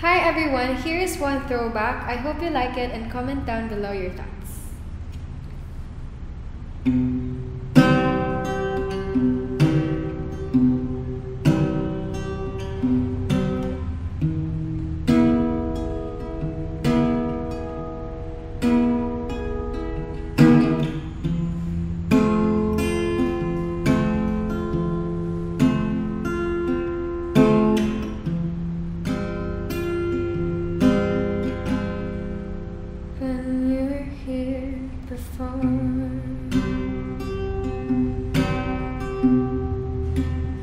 Hi everyone, here is one throwback. I hope you like it and comment down below your thoughts.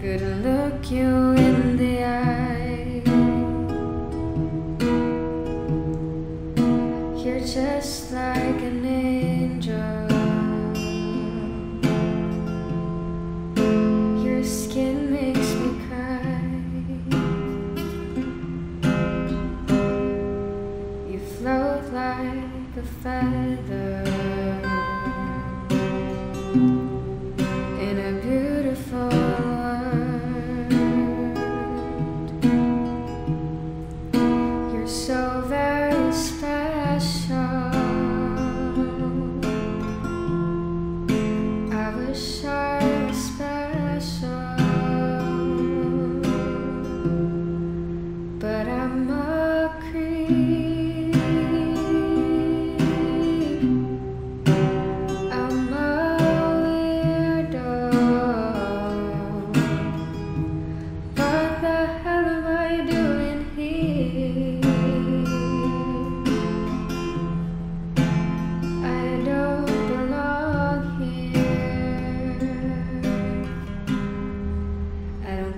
Couldn't look you in the eye. You're just like an angel. Your skin makes me cry. You float like a feather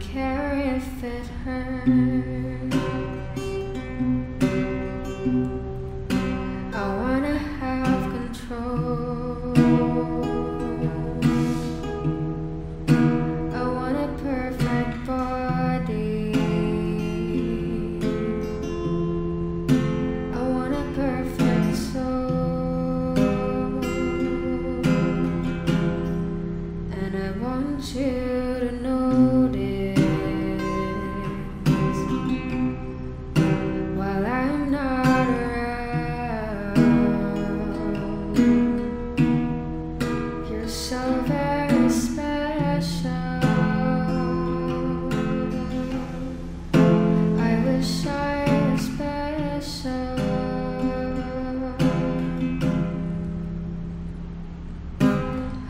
care if it hurts. I wanna have control. I want a perfect body. I want a perfect soul. And I want you to notice while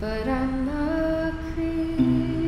but I'm a creep.